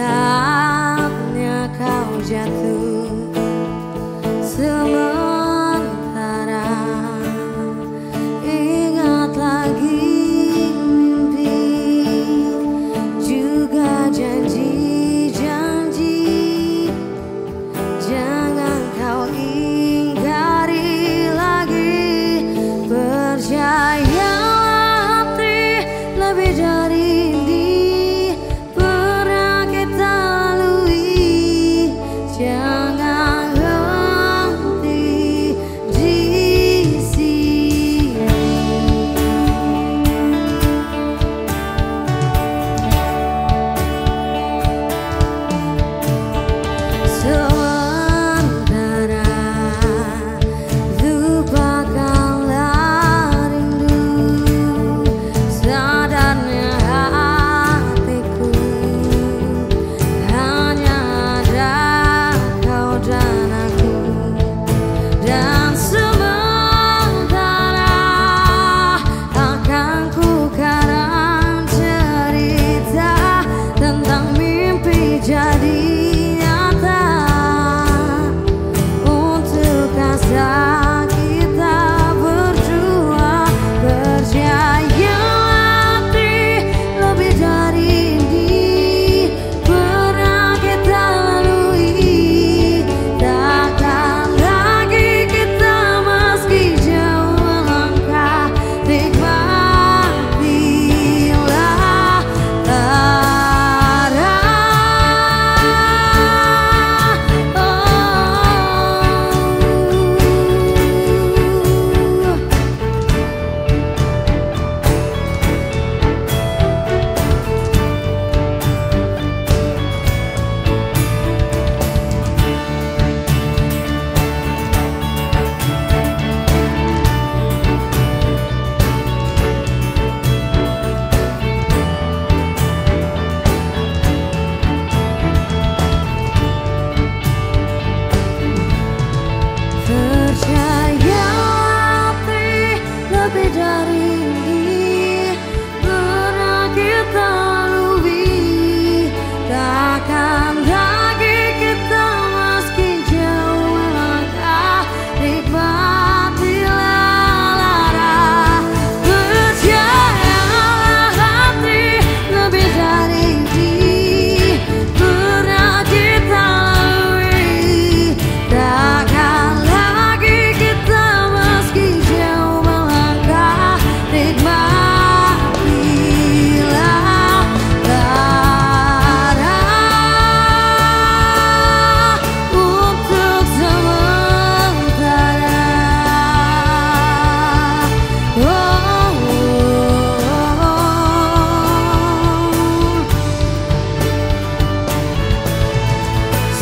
Saatnya kau jatuh Sementara Ingat lagi mimpi Juga janji-janji Jangan kau ingkari lagi Percaya.